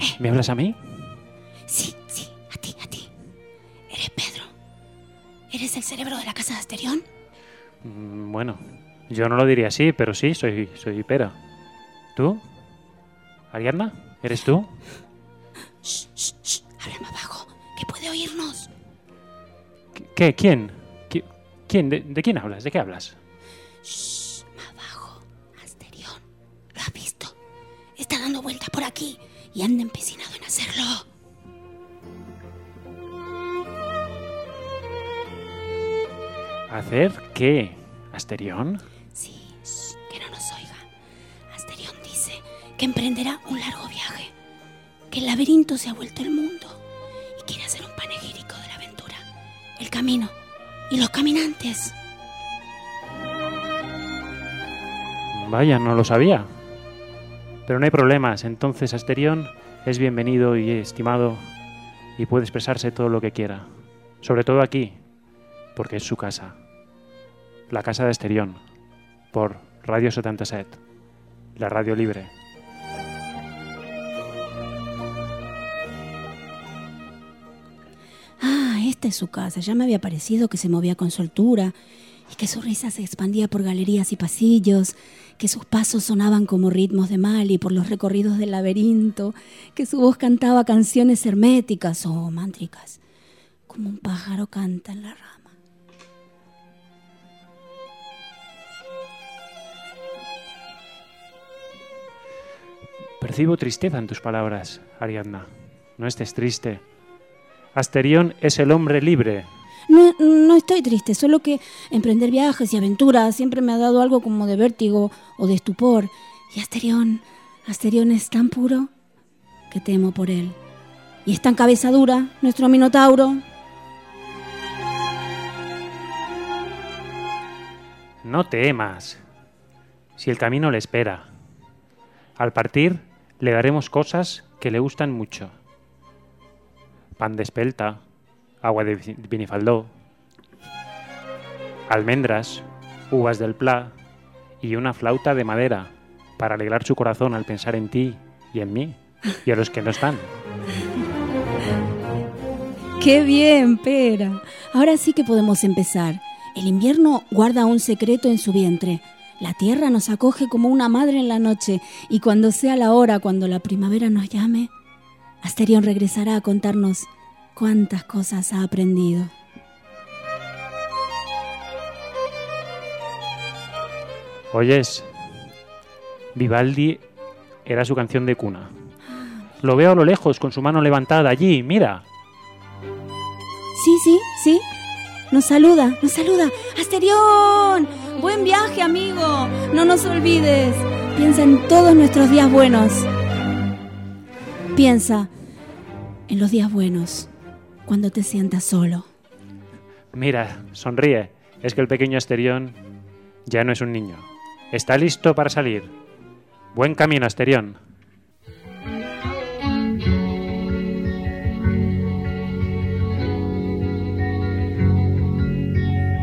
¿Y ¿Me hablas a mí? Sí, sí, a ti, a ti. Eres Pedro. ¿Eres el cerebro de la casa de Asterión? Mm, Bueno, yo no lo diría así, pero sí, soy, soy Pera. ¿Tú? ¿Ariadna? ¿Eres tú? Shh, shh, shh. Habla más bajo, que puede oírnos. ¿Qué? qué? ¿Quién? ¿Qui- ¿Quién? ¿De, de quién hablas? ¿De qué hablas? Y anda empecinado en hacerlo. ¿Hacer qué? ¿Asterión? Sí, shh, que no nos oiga. Asterión dice que emprenderá un largo viaje, que el laberinto se ha vuelto el mundo y quiere hacer un panegírico de la aventura, el camino y los caminantes. Vaya, no lo sabía. Pero no hay problemas. Entonces Asterión es bienvenido y estimado y puede expresarse todo lo que quiera. Sobre todo aquí, porque es su casa. La casa de Asterión, por Radio 77, la radio libre. Ah, esta es su casa. Ya me había parecido que se movía con soltura y que su risa se expandía por galerías y pasillos, que sus pasos sonaban como ritmos de Mali por los recorridos del laberinto, que su voz cantaba canciones herméticas o mántricas, como un pájaro canta en la rama. Percibo tristeza en tus palabras, Ariadna. No estés triste. Asterión es el hombre libre. No, estoy triste, solo que emprender viajes y aventuras siempre me ha dado algo como de vértigo o de estupor. Y Asterión, Asterión es tan puro que temo por él. Y es tan cabeza dura, nuestro minotauro. No temas. Si el camino le espera. Al partir le daremos cosas que le gustan mucho. Pan de espelta, agua de vi- vinifaldó, almendras, uvas del pla y una flauta de madera para alegrar su corazón al pensar en ti y en mí y a los que no están. ¡Qué bien, Pera! Ahora sí que podemos empezar. El invierno guarda un secreto en su vientre. La tierra nos acoge como una madre en la noche y cuando sea la hora, cuando la primavera nos llame, Asterión regresará a contarnos cuántas cosas ha aprendido. Oyes, Vivaldi era su canción de cuna. Lo veo a lo lejos con su mano levantada allí, mira. Sí, sí, sí. Nos saluda, nos saluda. Asterión, buen viaje, amigo. No nos olvides. Piensa en todos nuestros días buenos. Piensa en los días buenos, cuando te sientas solo. Mira, sonríe. Es que el pequeño Asterión ya no es un niño. Está listo para salir. Buen camino, Asterión.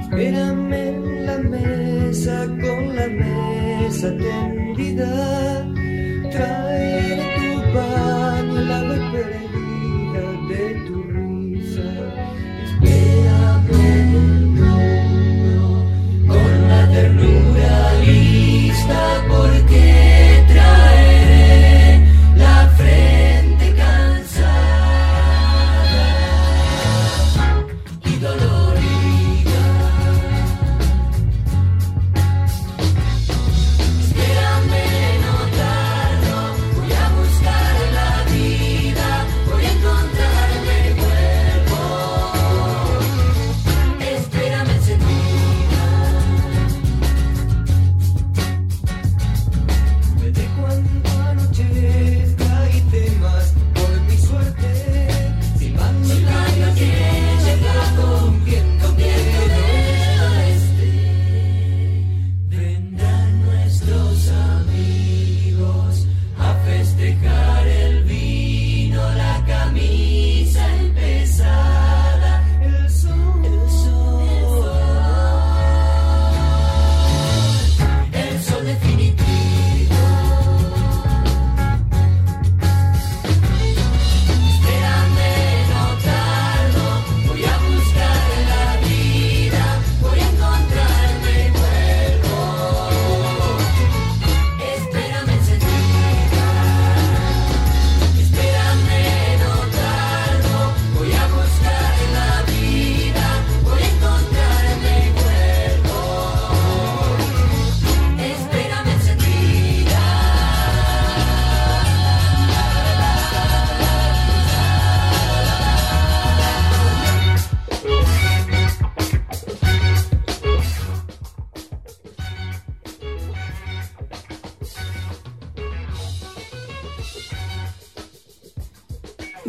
Espérame en la mesa con la mesa tendida. Traeré está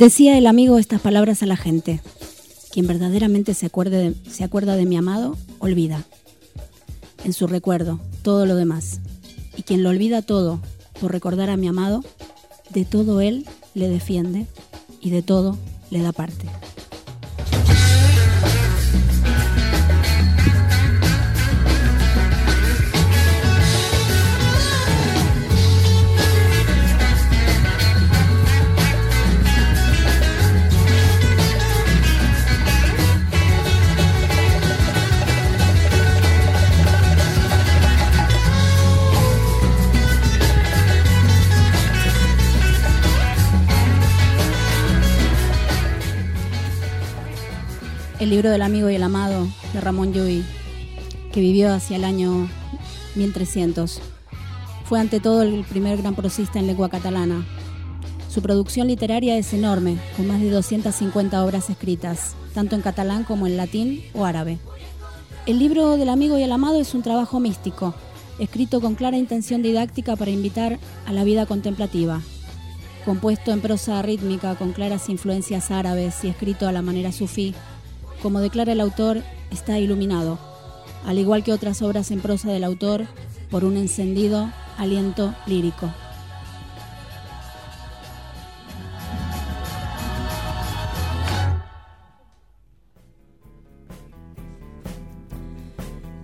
Decía el amigo estas palabras a la gente. Quien verdaderamente se, acuerde de- se acuerda de mi amado, olvida. En su recuerdo, todo lo demás. Y quien lo olvida todo por recordar a mi amado, de todo él le defiende y de todo le da parte. Libro del amigo y el amado de Ramón Llull, que vivió hacia el año 1300. Fue ante todo el primer gran prosista en lengua catalana. Su producción literaria es enorme, con más de 250 obras escritas, tanto en catalán como en latín o árabe. El libro del amigo y el amado es un trabajo místico, escrito con clara intención didáctica para invitar a la vida contemplativa. Compuesto en prosa rítmica con claras influencias árabes y escrito a la manera sufí, como declara el autor, está iluminado, al igual que otras obras en prosa del autor, por un encendido aliento lírico.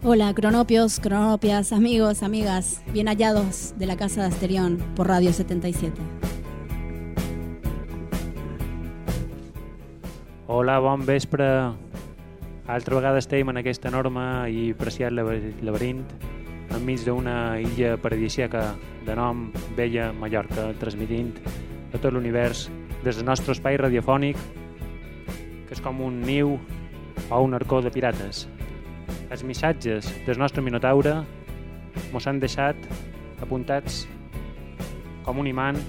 Hola, cronopios, cronopias, amigos, amigas, bien hallados de la Casa de Asterión por Radio 77. Hola, bon vespre. Altra vegada estem en aquest enorme i preciat laber- laberint enmig d'una illa paradisíaca de nom Vella Mallorca, transmitint a tot l'univers des del nostre espai radiofònic, que és com un niu o un arcó de pirates. Els missatges del nostre Minotaure mos han deixat apuntats com un imant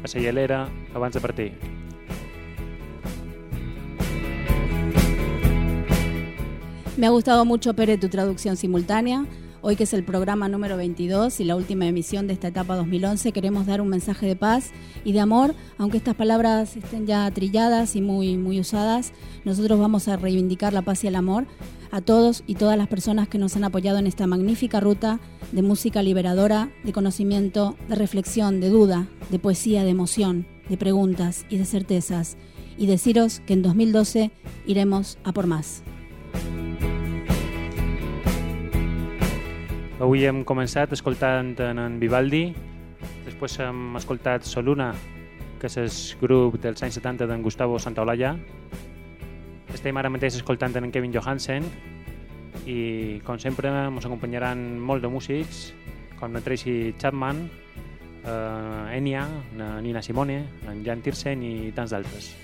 a la abans de partir. Me ha gustado mucho, Pere, tu traducción simultánea. Hoy que es el programa número 22 y la última emisión de esta etapa 2011, queremos dar un mensaje de paz y de amor, aunque estas palabras estén ya trilladas y muy, muy usadas, nosotros vamos a reivindicar la paz y el amor a todos y todas las personas que nos han apoyado en esta magnífica ruta de música liberadora, de conocimiento, de reflexión, de duda, de poesía, de emoción, de preguntas y de certezas. Y deciros que en 2012 iremos a por más. Avui hem començat escoltant en, en Vivaldi, després hem escoltat Soluna, que és el grup dels anys 70 d'en Gustavo Santaolalla. Estem ara mateix escoltant en Kevin Johansen i, com sempre, ens acompanyaran molt de músics, com la Tracy Chapman, eh, Enya, na Nina Simone, en Jan Tirsen i tants d'altres.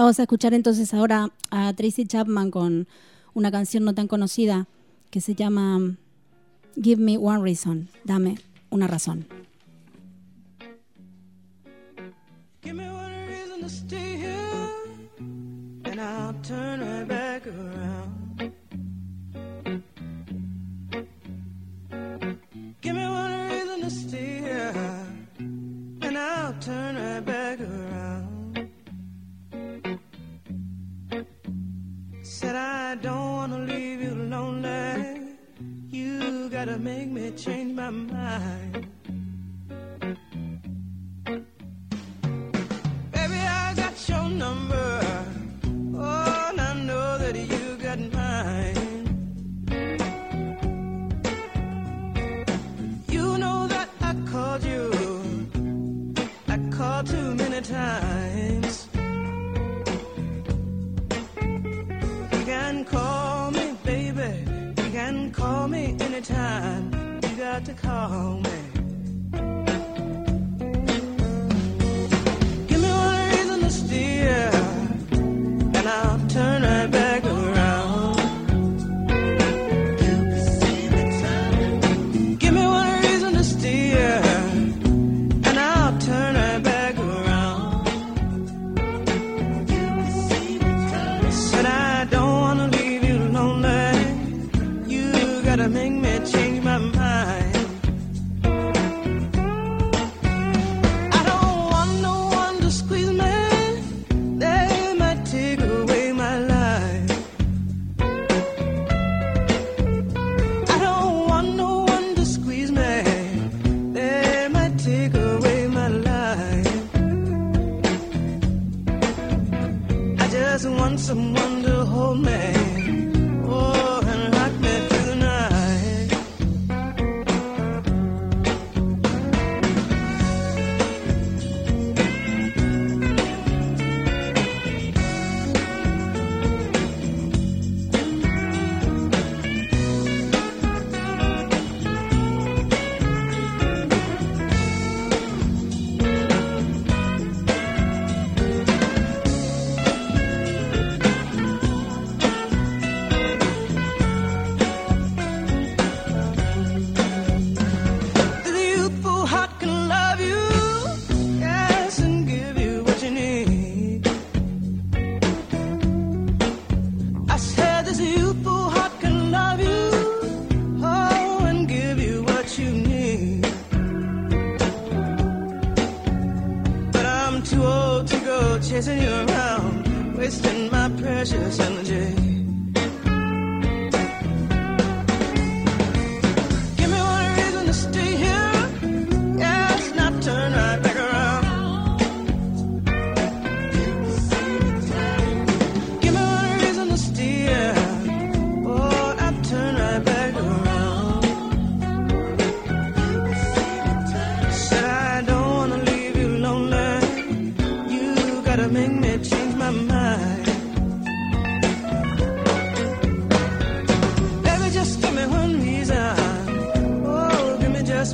Vamos a escuchar entonces ahora a Tracy Chapman con una canción no tan conocida que se llama Give Me One Reason, dame una razón. Just want someone to hold me.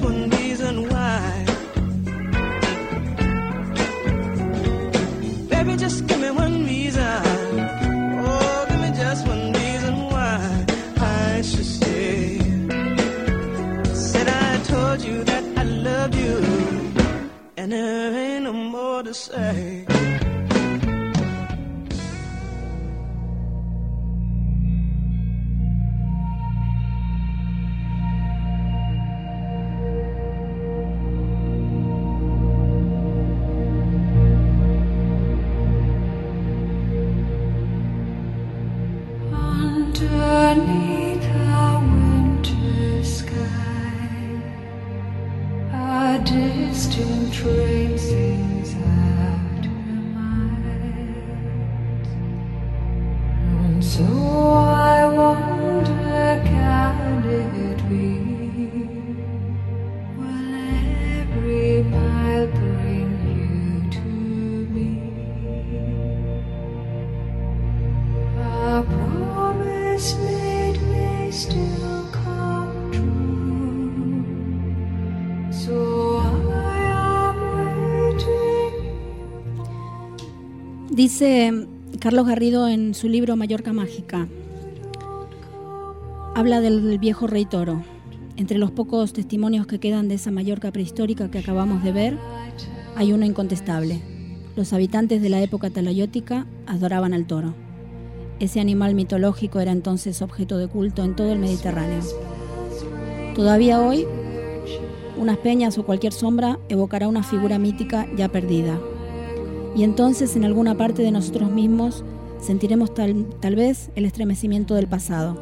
One reason why. Baby, just give me one reason. Oh, give me just one reason why I should stay. Said I told you that I loved you, and there ain't no more to say. Carlos Garrido en su libro Mallorca Mágica, habla del viejo rey toro. Entre los pocos testimonios que quedan de esa Mallorca prehistórica que acabamos de ver, hay uno incontestable. Los habitantes de la época talayótica adoraban al toro. Ese animal mitológico era entonces objeto de culto en todo el Mediterráneo. Todavía hoy, unas peñas o cualquier sombra evocará una figura mítica ya perdida. Y entonces en alguna parte de nosotros mismos sentiremos tal, tal vez el estremecimiento del pasado,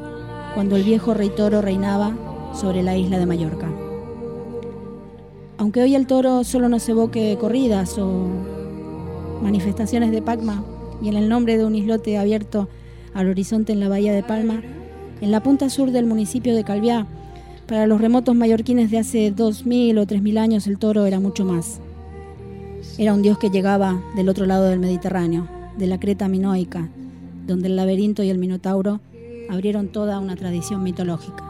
cuando el viejo rey toro reinaba sobre la isla de Mallorca. Aunque hoy el toro solo nos evoque corridas o manifestaciones de Pacma y en el nombre de un islote abierto al horizonte en la bahía de Palma, en la punta sur del municipio de Calviá, para los remotos mallorquines de hace 2.000 o 3.000 años el toro era mucho más. Era un dios que llegaba del otro lado del Mediterráneo, de la Creta minoica, donde el laberinto y el minotauro abrieron toda una tradición mitológica.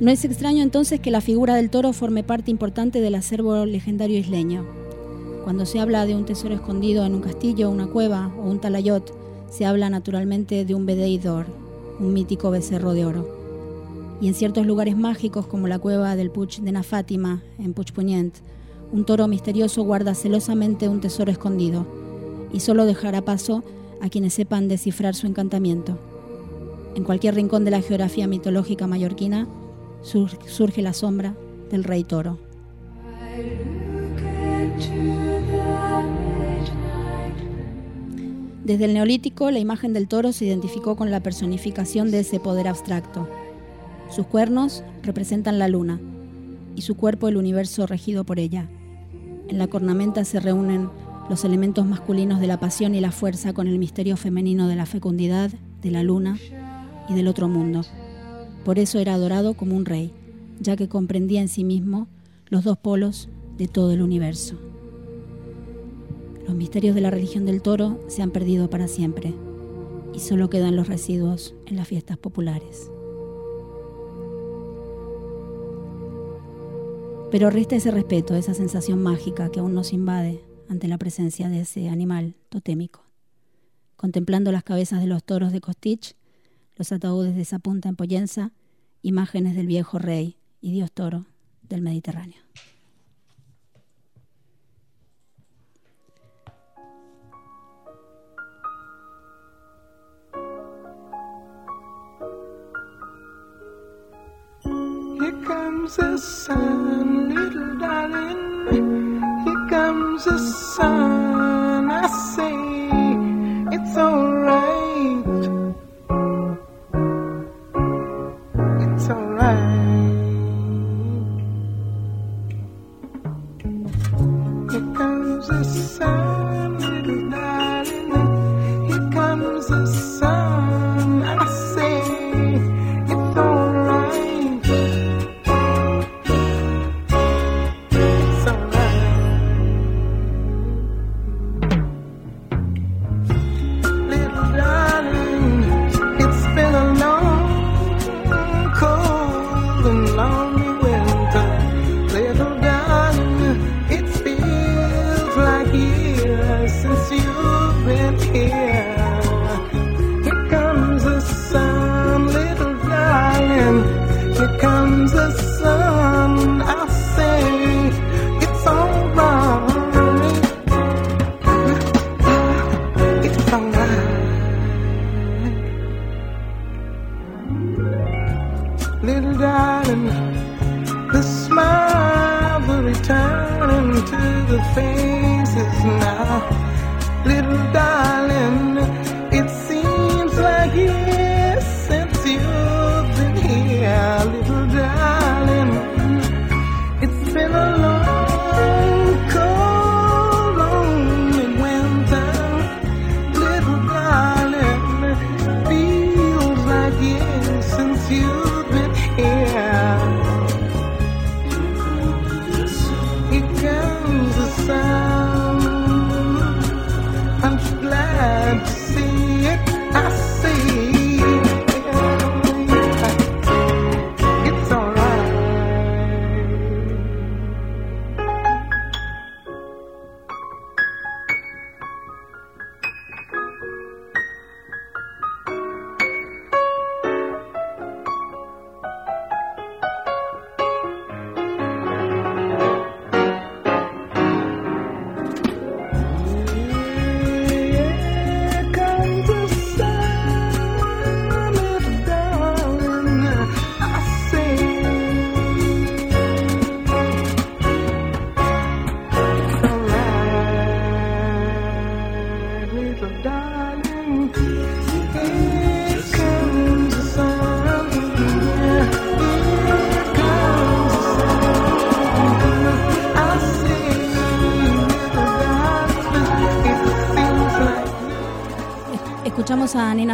No es extraño entonces que la figura del toro forme parte importante del acervo legendario isleño. Cuando se habla de un tesoro escondido en un castillo, una cueva o un talayot, se habla naturalmente de un bedeidor, un mítico becerro de oro. Y en ciertos lugares mágicos como la cueva del Puig de Nafátima, en Puigpunyent, un toro misterioso guarda celosamente un tesoro escondido y solo dejará paso a quienes sepan descifrar su encantamiento. En cualquier rincón de la geografía mitológica mallorquina sur- surge la sombra del rey toro. Desde el neolítico, la imagen del toro se identificó con la personificación de ese poder abstracto. Sus cuernos representan la luna y su cuerpo el universo regido por ella. En la cornamenta se reúnen los elementos masculinos de la pasión y la fuerza con el misterio femenino de la fecundidad, de la luna y del otro mundo. Por eso era adorado como un rey, ya que comprendía en sí mismo los dos polos de todo el universo. Los misterios de la religión del toro se han perdido para siempre y solo quedan los residuos en las fiestas populares. Pero resta ese respeto, esa sensación mágica que aún nos invade ante la presencia de ese animal totémico. Contemplando las cabezas de los toros de Costich, los ataúdes de esa punta en Poyenza, imágenes del viejo rey y dios toro del Mediterráneo. Here comes the sun, little darling. Here comes the sun. I say it's alright.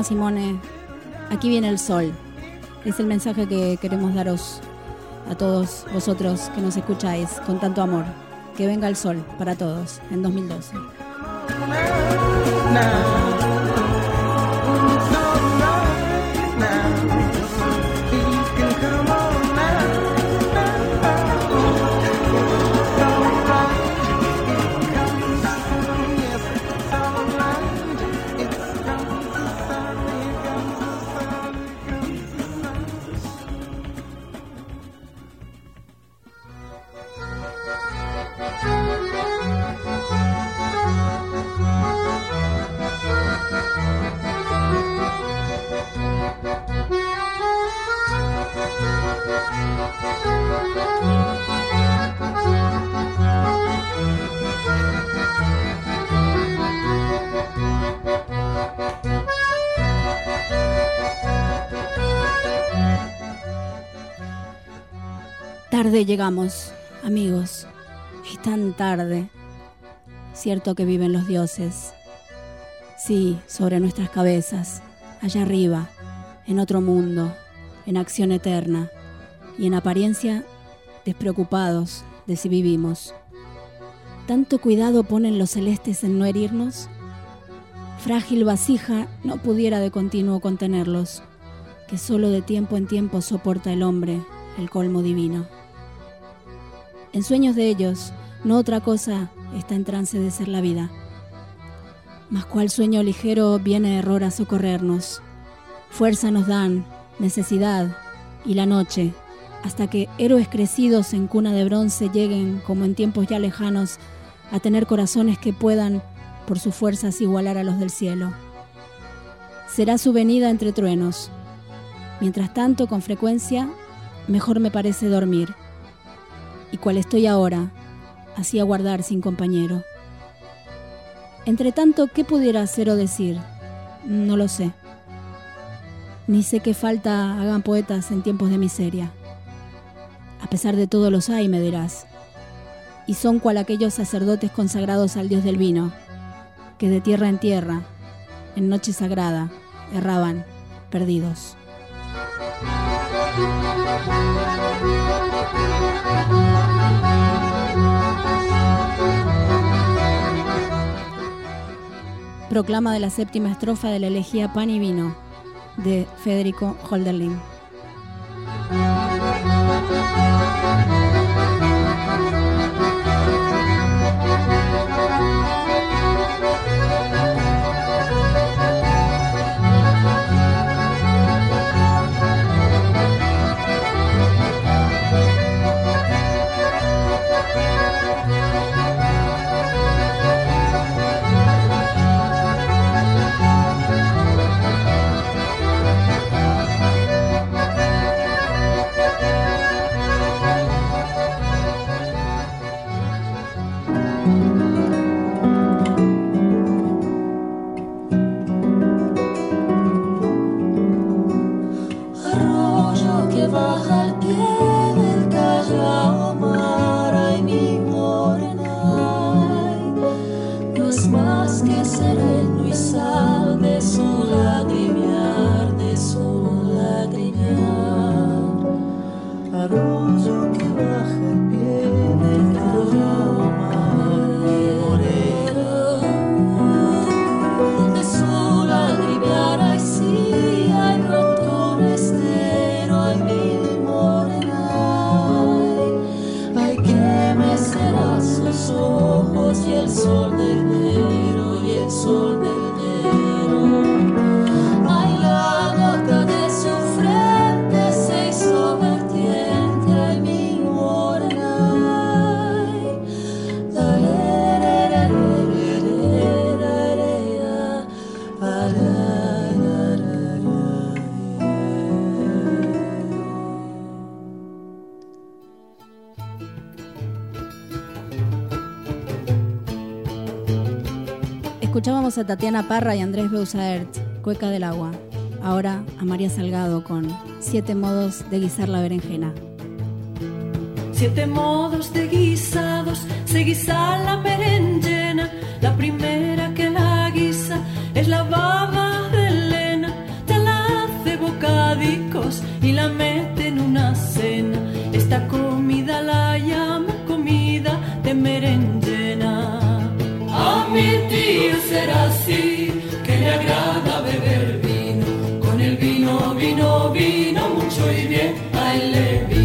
Simone, aquí viene el sol. Es el mensaje que queremos daros a todos vosotros que nos escucháis con tanto amor. Que venga el sol para todos en 2012. Tarde llegamos, amigos. Es tan tarde. Cierto que viven los dioses. Sí, sobre nuestras cabezas, allá arriba, en otro mundo, en acción eterna y en apariencia despreocupados de si vivimos. ¿Tanto cuidado ponen los celestes en no herirnos? Frágil vasija no pudiera de continuo contenerlos, que solo de tiempo en tiempo soporta el hombre el colmo divino. En sueños de ellos, no otra cosa está en trance de ser la vida. Mas cual sueño ligero viene error a socorrernos. Fuerza nos dan, necesidad y la noche, hasta que héroes crecidos en cuna de bronce lleguen, como en tiempos ya lejanos, a tener corazones que puedan, por sus fuerzas, igualar a los del cielo. Será su venida entre truenos. Mientras tanto, con frecuencia, mejor me parece dormir. Y cual estoy ahora, así aguardar sin compañero. Entre tanto, ¿qué pudiera hacer o decir? No lo sé. Ni sé qué falta hagan poetas en tiempos de miseria. A pesar de todo los hay, me dirás. Y son cual aquellos sacerdotes consagrados al dios del vino, que de tierra en tierra, en noche sagrada, erraban, perdidos. Proclama de la séptima estrofa de la elegía Pan y Vino de Federico Holderlin. Que me será sus ojos y el sol del enero y el sol del enero. A Tatiana Parra y Andrés Beusaert, Cueca del Agua. Ahora a María Salgado con Siete modos de guisar la berenjena. Siete modos de guisados, se guisa la berenjena. La primera que la guisa es la baba de Elena. Te la hace bocadicos y la mete mi tío será así, que le agrada beber vino. Con el vino, vino, vino, mucho y bien, a.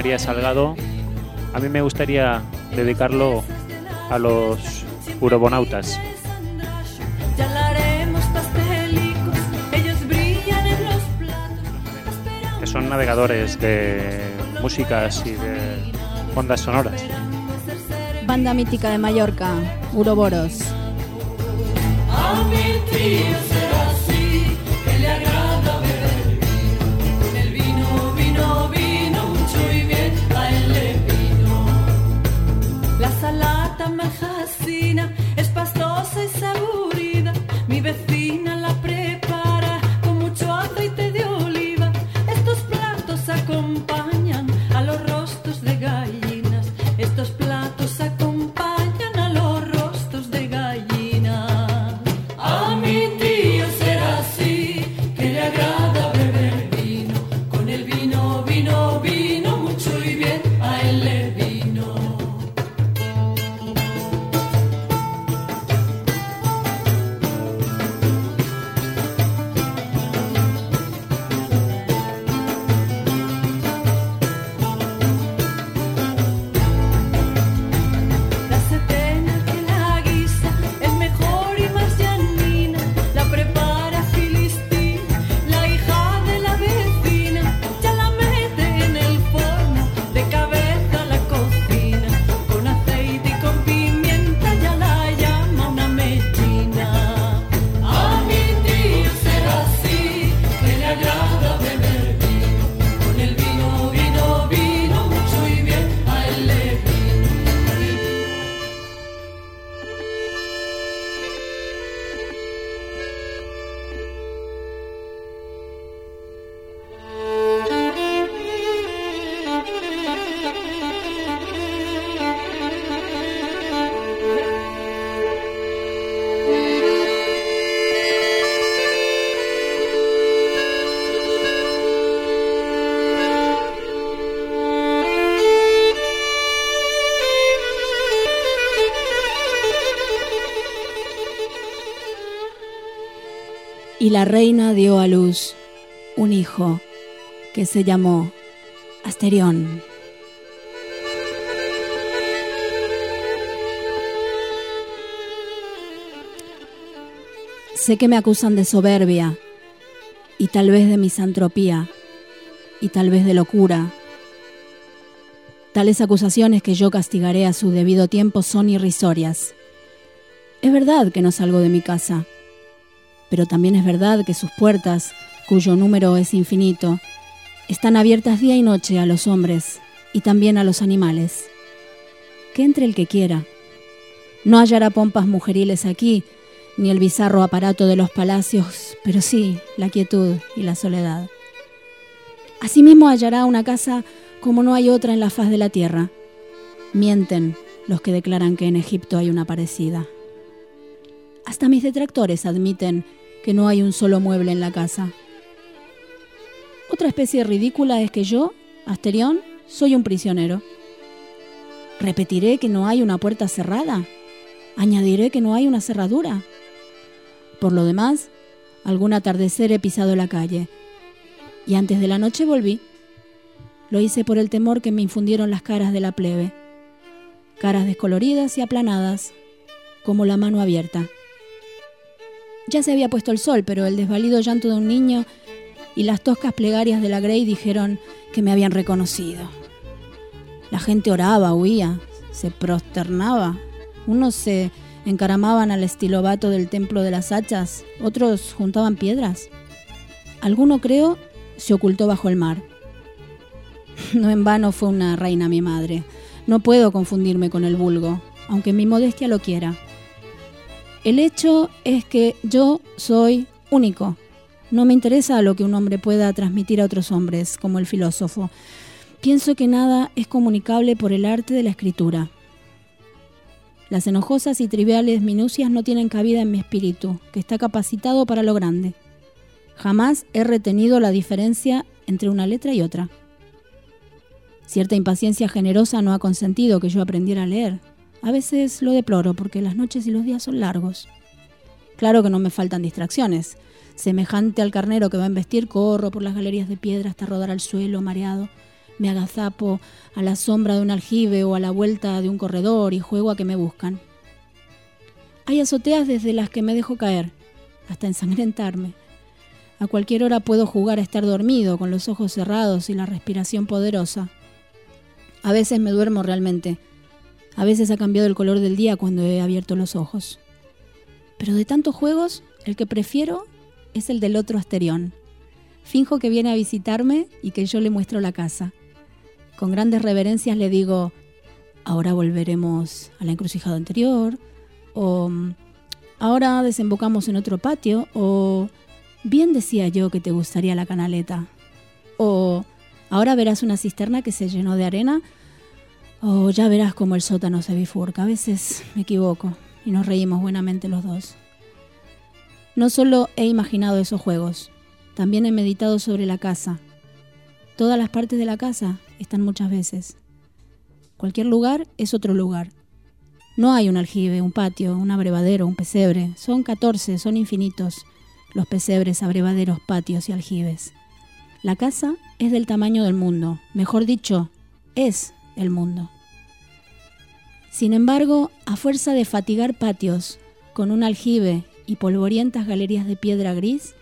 María Salgado, a mí me gustaría dedicarlo a los urobonautas. Que son navegadores de músicas y de ondas sonoras. Banda mítica de Mallorca, Uroboros. La reina dio a luz un hijo que se llamó Asterión. Sé que me acusan de soberbia y tal vez de misantropía y tal vez de locura. Tales acusaciones que yo castigaré a su debido tiempo son irrisorias. Es verdad que no salgo de mi casa, pero también es verdad que sus puertas, cuyo número es infinito, están abiertas día y noche a los hombres y también a los animales. Que entre el que quiera. No hallará pompas mujeriles aquí, ni el bizarro aparato de los palacios, pero sí la quietud y la soledad. Asimismo hallará una casa como no hay otra en la faz de la tierra. Mienten los que declaran que en Egipto hay una parecida. Hasta mis detractores admiten que no hay un solo mueble en la casa. Otra especie ridícula es que yo, Asterión, soy un prisionero. Repetiré que no hay una puerta cerrada. Añadiré que no hay una cerradura. Por lo demás, algún atardecer he pisado la calle. Y antes de la noche volví. Lo hice por el temor que me infundieron las caras de la plebe. Caras descoloridas y aplanadas, como la mano abierta. Ya se había puesto el sol, pero el desvalido llanto de un niño y las toscas plegarias de la Grey dijeron que me habían reconocido. La gente oraba, huía, se prosternaba. Unos se encaramaban al estilo vato del templo de las hachas, otros juntaban piedras. Alguno, creo, se ocultó bajo el mar. No en vano fue una reina mi madre. No puedo confundirme con el vulgo, aunque mi modestia lo quiera. El hecho es que yo soy único. No me interesa lo que un hombre pueda transmitir a otros hombres, como el filósofo. Pienso que nada es comunicable por el arte de la escritura. Las enojosas y triviales minucias no tienen cabida en mi espíritu, que está capacitado para lo grande. Jamás he retenido la diferencia entre una letra y otra. Cierta impaciencia generosa no ha consentido que yo aprendiera a leer. A veces lo deploro porque las noches y los días son largos. Claro que no me faltan distracciones. Semejante al carnero que va a embestir, corro por las galerías de piedra hasta rodar al suelo, mareado. Me agazapo a la sombra de un aljibe o a la vuelta de un corredor y juego a que me buscan. Hay azoteas desde las que me dejo caer, hasta ensangrentarme. A cualquier hora puedo jugar a estar dormido, con los ojos cerrados y la respiración poderosa. A veces me duermo realmente. A veces ha cambiado el color del día cuando he abierto los ojos. Pero de tantos juegos, el que prefiero es el del otro Asterión. Finjo que viene a visitarme y que yo le muestro la casa. Con grandes reverencias le digo, ahora volveremos a la encrucijada anterior, o "Mm, ahora desembocamos en otro patio, o bien decía yo que te gustaría la canaleta, o ahora verás una cisterna que se llenó de arena, o ya verás cómo el sótano se bifurca. A veces me equivoco y nos reímos buenamente los dos. No solo he imaginado esos juegos, también he meditado sobre la casa. Todas las partes de la casa están muchas veces. Cualquier lugar es otro lugar. No hay un aljibe, un patio, un abrevadero, un pesebre. Son 14, son infinitos los pesebres, abrevaderos, patios y aljibes. La casa es del tamaño del mundo, mejor dicho, es el mundo. Sin embargo, a fuerza de fatigar patios con un aljibe y polvorientas galerías de piedra gris,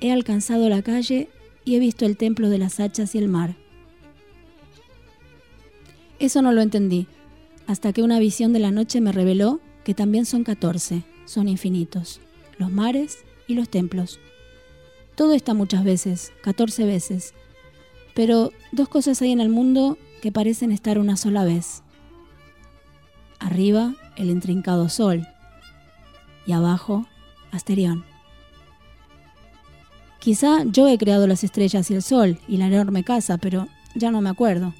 he alcanzado la calle y he visto el templo de las hachas y el mar. Eso no lo entendí, hasta que una visión de la noche me reveló que también son 14, son infinitos, los mares y los templos. Todo está muchas veces, 14 veces, pero dos cosas hay en el mundo que parecen estar una sola vez. Arriba, el intrincado sol, y abajo, Asterión. Quizá yo he creado las estrellas y el sol y la enorme casa, pero ya no me acuerdo.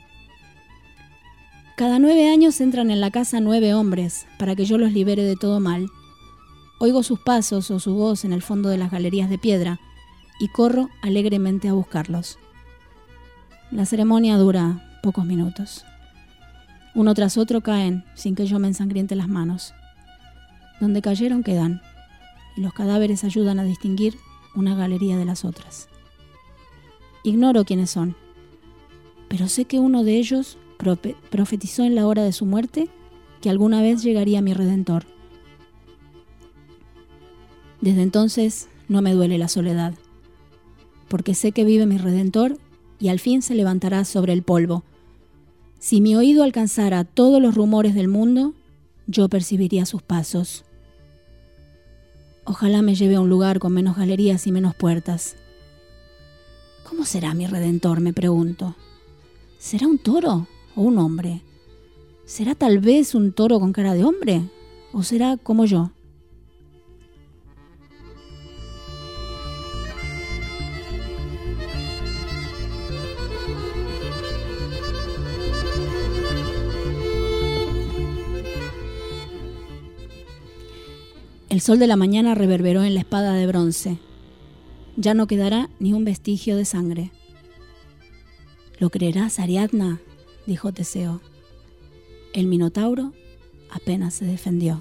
Cada nueve años entran en la casa nueve hombres para que yo los libere de todo mal. Oigo sus pasos o su voz en el fondo de las galerías de piedra y corro alegremente a buscarlos. La ceremonia dura pocos minutos. Uno tras otro caen sin que yo me ensangriente las manos. Donde cayeron quedan, y los cadáveres ayudan a distinguir una galería de las otras. Ignoro quiénes son, pero sé que uno de ellos profetizó en la hora de su muerte que alguna vez llegaría mi redentor. Desde entonces no me duele la soledad, porque sé que vive mi redentor y al fin se levantará sobre el polvo. Si mi oído alcanzara todos los rumores del mundo, yo percibiría sus pasos. Ojalá me lleve a un lugar con menos galerías y menos puertas. ¿Cómo será mi redentor? me pregunto. ¿Será un toro o un hombre? ¿Será tal vez un toro con cara de hombre? ¿O será como yo? El sol de la mañana reverberó en la espada de bronce. Ya no quedará ni un vestigio de sangre. ¿Lo creerás, Ariadna? dijo Teseo. El Minotauro apenas se defendió.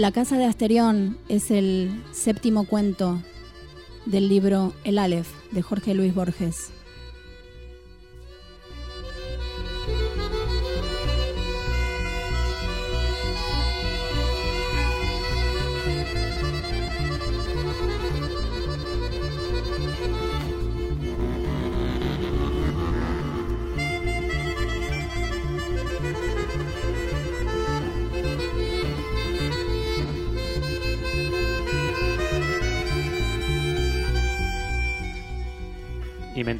La casa de Asterión es el séptimo cuento del libro El Aleph de Jorge Luis Borges.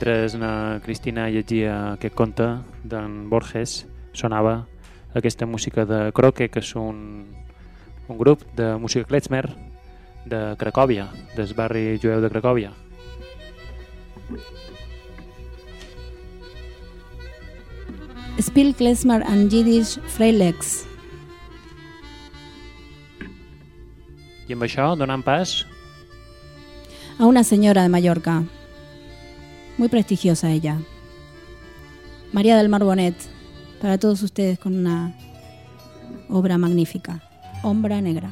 Mentre na Cristina llegia aquest conte d'en Borges, sonava aquesta música de Croque, que és un, un grup de música klezmer de Cracòvia, del barri jueu de Cracòvia. Spiel Klezmer and Yiddish Freilex. I amb això donem pas A una señora de Mallorca. Muy prestigiosa ella. María del Mar Bonet. Para todos ustedes con una obra magnífica. Ombra Negra.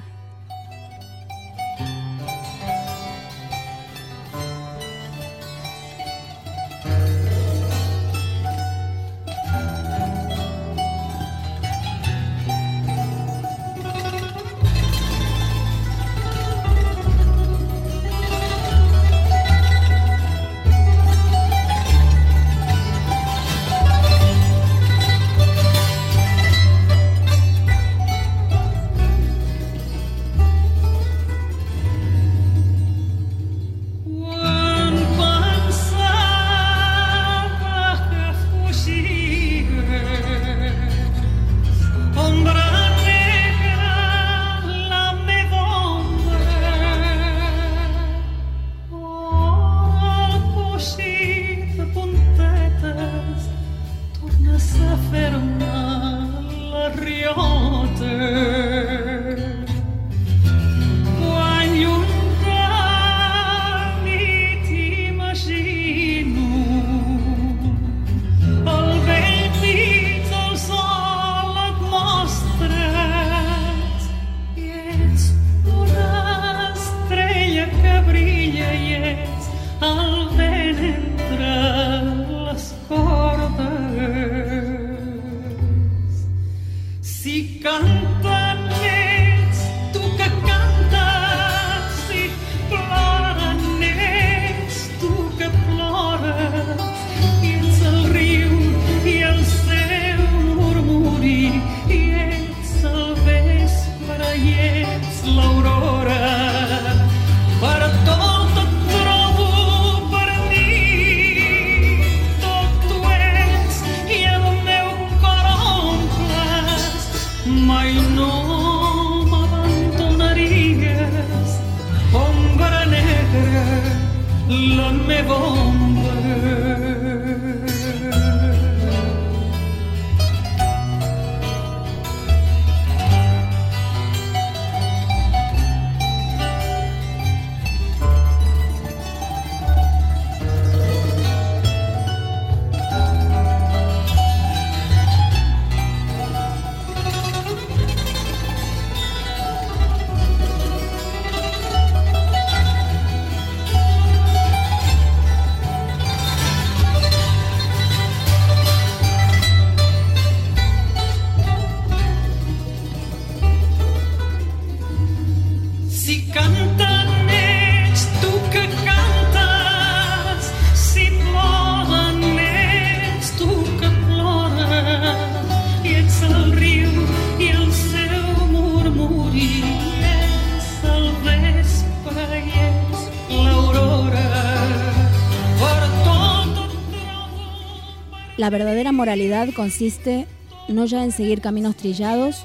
Moralidad consiste no ya en seguir caminos trillados,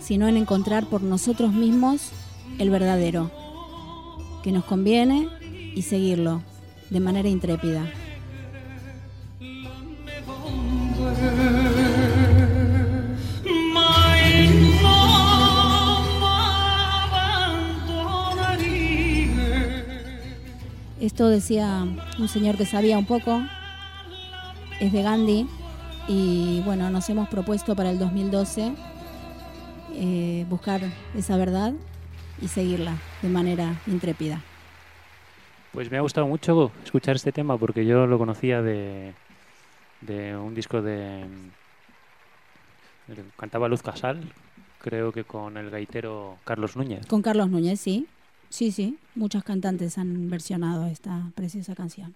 sino en encontrar por nosotros mismos el verdadero, que nos conviene y seguirlo de manera intrépida. Esto decía un señor que sabía un poco, es de Gandhi, y bueno, nos hemos propuesto para el 2012 eh, buscar esa verdad y seguirla de manera intrépida. Pues me ha gustado mucho escuchar este tema porque yo lo conocía de, de un disco de... cantaba Luz Casal, creo que con el gaitero Carlos Núñez. Con Carlos Núñez, sí. Sí, sí. Muchos cantantes han versionado esta preciosa canción.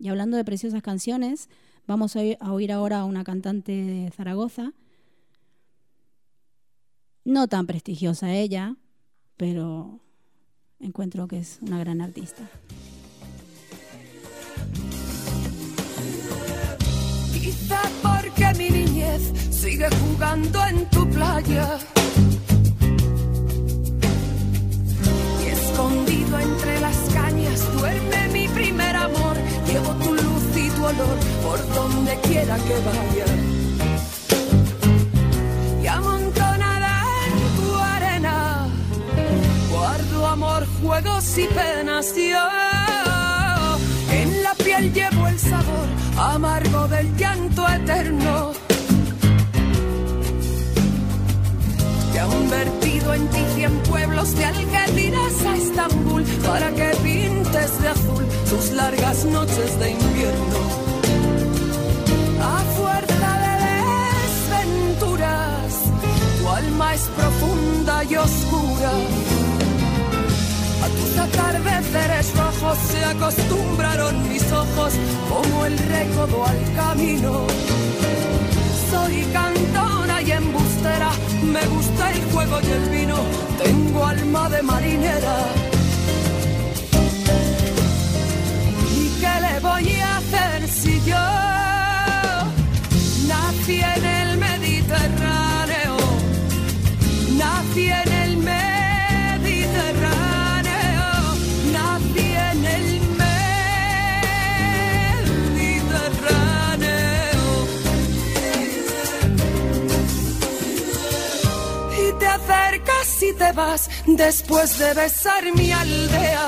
Y hablando de preciosas canciones, vamos a oír, ahora a una cantante de Zaragoza. No tan prestigiosa ella, pero encuentro que es una gran artista. Quizá porque mi niñez sigue jugando en tu playa. Y escondido entre las cañas duerme por donde quiera que vaya. Y amontonada en tu arena, juegos y penas. Yo en la piel llevo el sabor amargo del llanto eterno. que han vertido en ti cien pueblos de Algeciras a Estambul para que pintes Tus atardeceres rojos se acostumbraron mis ojos como el recodo al camino soy cantona y embustera, me gusta el juego y el vino, tengo alma de marinera. ¿Y qué le voy a hacer si yo te vas después de besar mi aldea.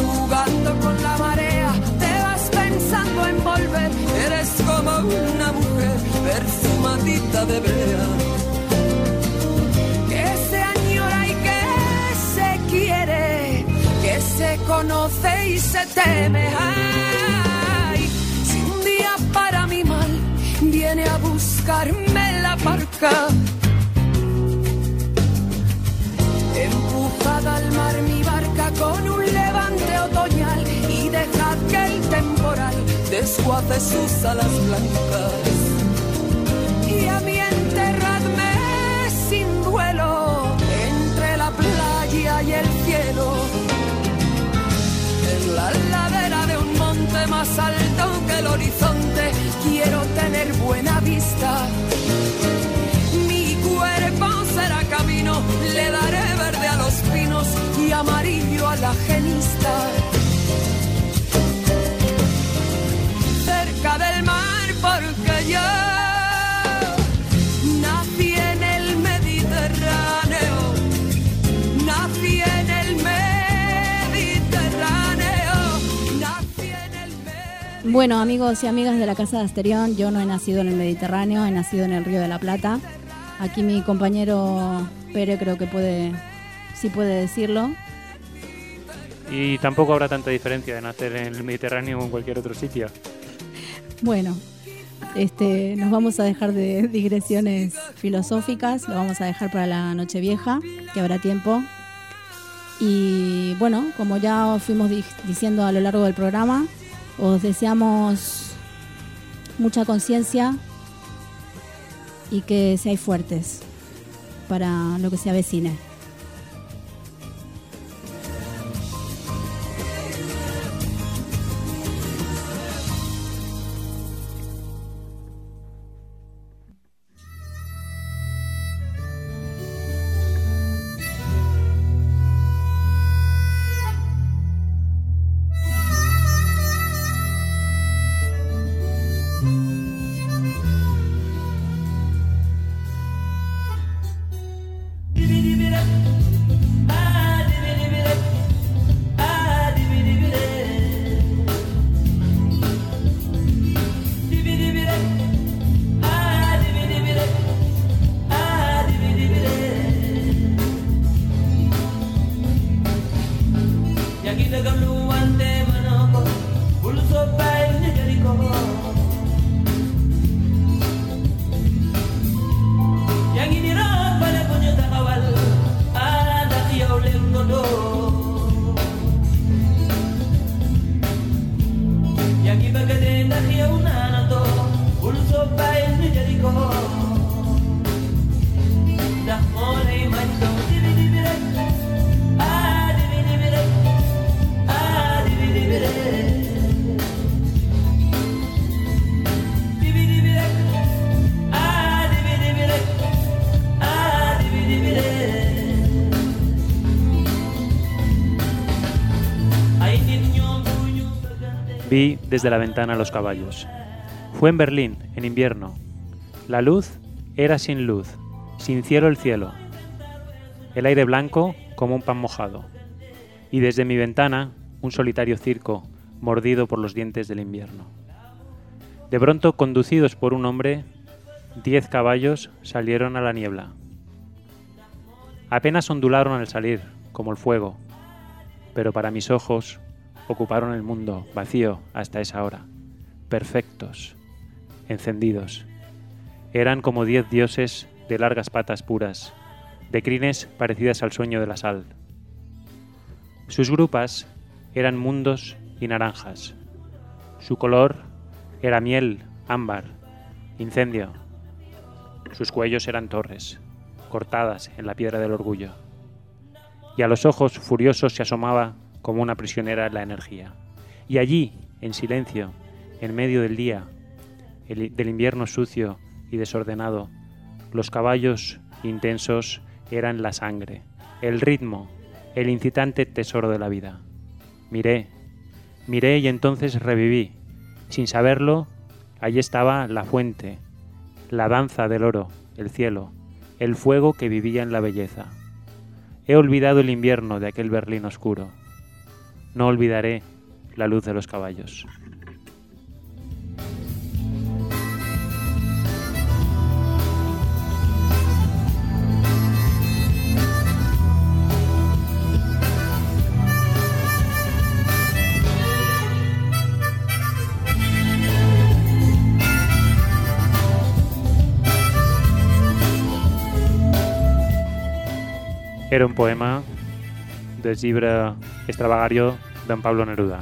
Jugando con la marea, te vas pensando en volver. Eres como una mujer perfumadita de brea. Que se añora y que se quiere, que se conoce y se teme. Ay, si un día para mi mal viene a buscarme Empujada al mar mi barca con un levante otoñal y dejad que el temporal desguace sus alas blancas. Amarillo a la genista. Cerca del mar porque yo nací en el Mediterráneo. Nací en el Mediterráneo. Nací en el Mediterráneo. Bueno, amigos y amigas de la Casa de Asterión, yo no he nacido en el Mediterráneo, he nacido en el Río de la Plata. Aquí mi compañero Pere creo que puede, sí puede decirlo. Y tampoco habrá tanta diferencia de nacer en el Mediterráneo o en cualquier otro sitio. Bueno, este, nos vamos a dejar de digresiones filosóficas, lo vamos a dejar para la noche vieja, que habrá tiempo. Y bueno, como ya os fuimos di- diciendo a lo largo del programa, os deseamos mucha conciencia y que seáis fuertes para lo que se avecine. Desde la ventana los caballos. Fue en Berlín, en invierno. La luz era sin luz, sin cielo el cielo. el aire blanco como un pan mojado, y desde mi ventana un solitario circo mordido por los dientes del invierno. De pronto, conducidos por un hombre, diez caballos salieron a la niebla. Apenas ondularon al salir, como el fuego, pero para mis ojos ocuparon el mundo vacío hasta esa hora, perfectos, encendidos. Eran como diez dioses de largas patas puras, de crines parecidas al sueño de la sal. Sus grupas eran mundos y naranjas. Su color era miel, ámbar, incendio. Sus cuellos eran torres, cortadas en la piedra del orgullo. Y a los ojos furiosos se asomaba como una prisionera la energía. Y allí, en silencio, en medio del día, el- del invierno sucio y desordenado, los caballos intensos eran la sangre, el ritmo, el incitante tesoro de la vida. Miré, miré y entonces reviví. Sin saberlo, allí estaba la fuente, la danza del oro, el cielo, el fuego que vivía en la belleza. He olvidado el invierno de aquel Berlín oscuro. No olvidaré la luz de los caballos. Era un poema del llibre Extravagario d'en Pablo Neruda.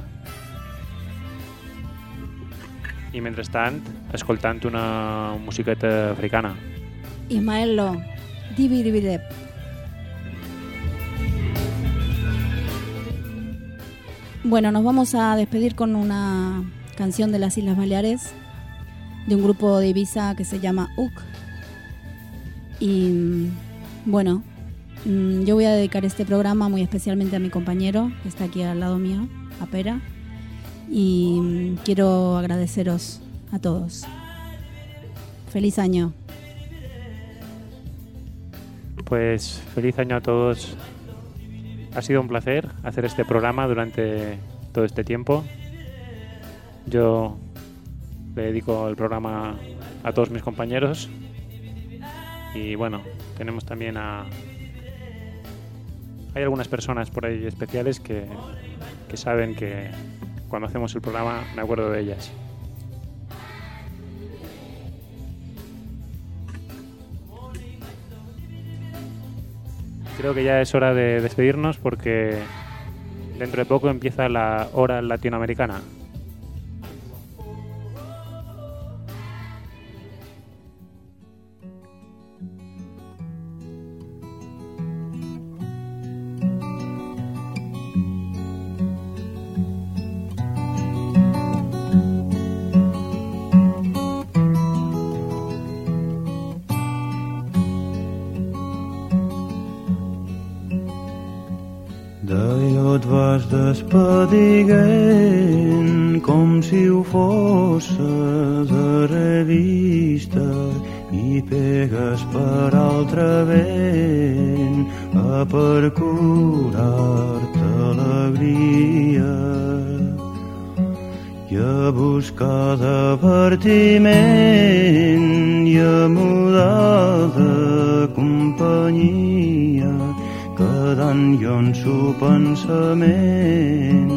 I mentrestant, escoltant una musiqueta africana. Ismael Lo, Divi Divi Dep. Bueno, nos vamos a despedir con una canción de las Islas Baleares, de un grupo de Ibiza que se llama UC. Y mm, bueno, yo voy a dedicar este programa muy especialmente a mi compañero, que está aquí al lado mío, a Pera. Y mm, quiero agradeceros a todos. Feliz año. Pues feliz año a todos. Ha sido un placer hacer este programa durante todo este tiempo. Yo le dedico el programa a todos mis compañeros. Y bueno, tenemos también a... Hay algunas personas por ahí especiales que, que saben que cuando hacemos el programa me acuerdo de ellas. Creo que ya es hora de despedirnos porque dentro de poco empieza la hora latinoamericana. D'allò et vas despediguent com si ho fos de revista i pegues per altre vent a per curar-te alegria i a buscar divertiment i a mudar de companyia quedant jo en su pensament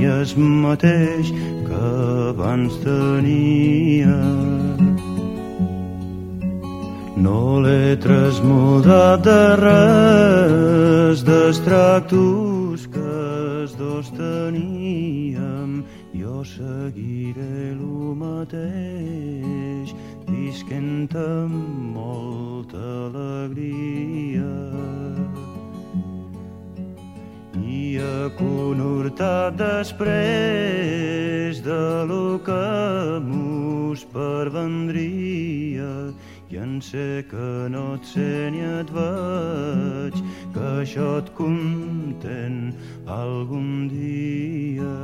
i es mateix que abans tenia. No l'he transmudat de res, dels tractos que els dos teníem. Jo seguiré lo mateix, visquent amb molta alegria. I conhortat després de lo que mos pervendria i en sé que no et sé ni et veig que això et content algun dia.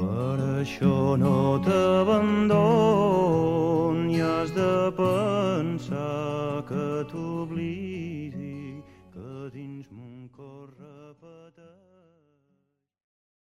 Per això no t'abandon i has de pensar que que